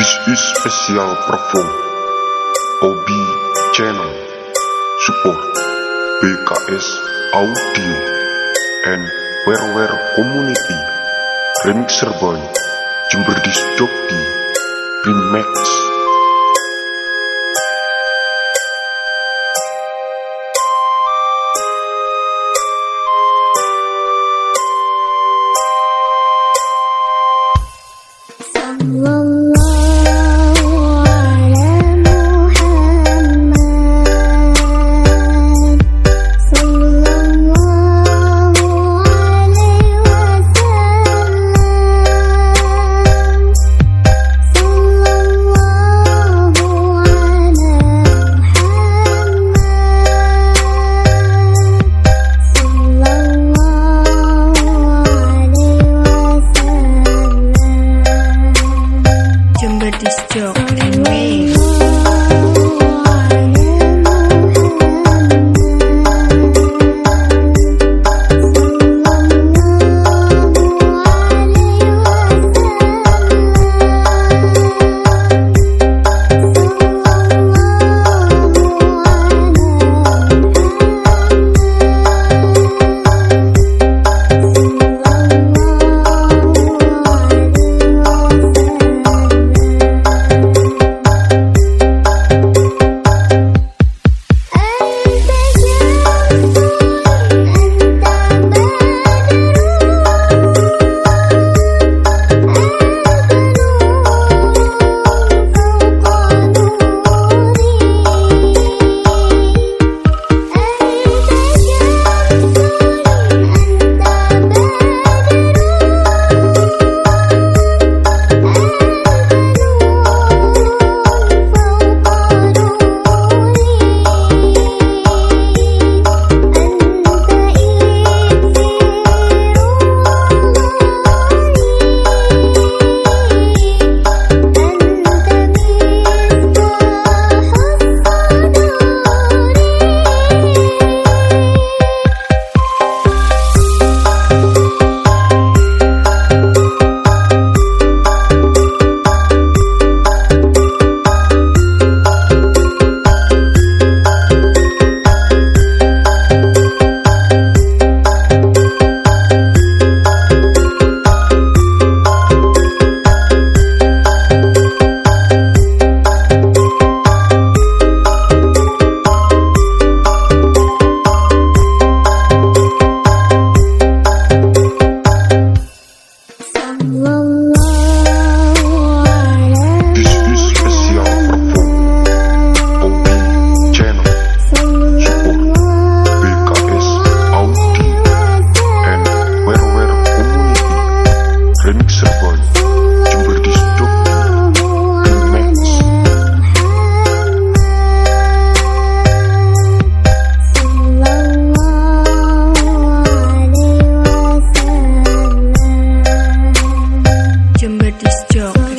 This is special perform. OB channel support BKS audio and Where community. Remixer by Jember Disc Jockey Ngày. Yo.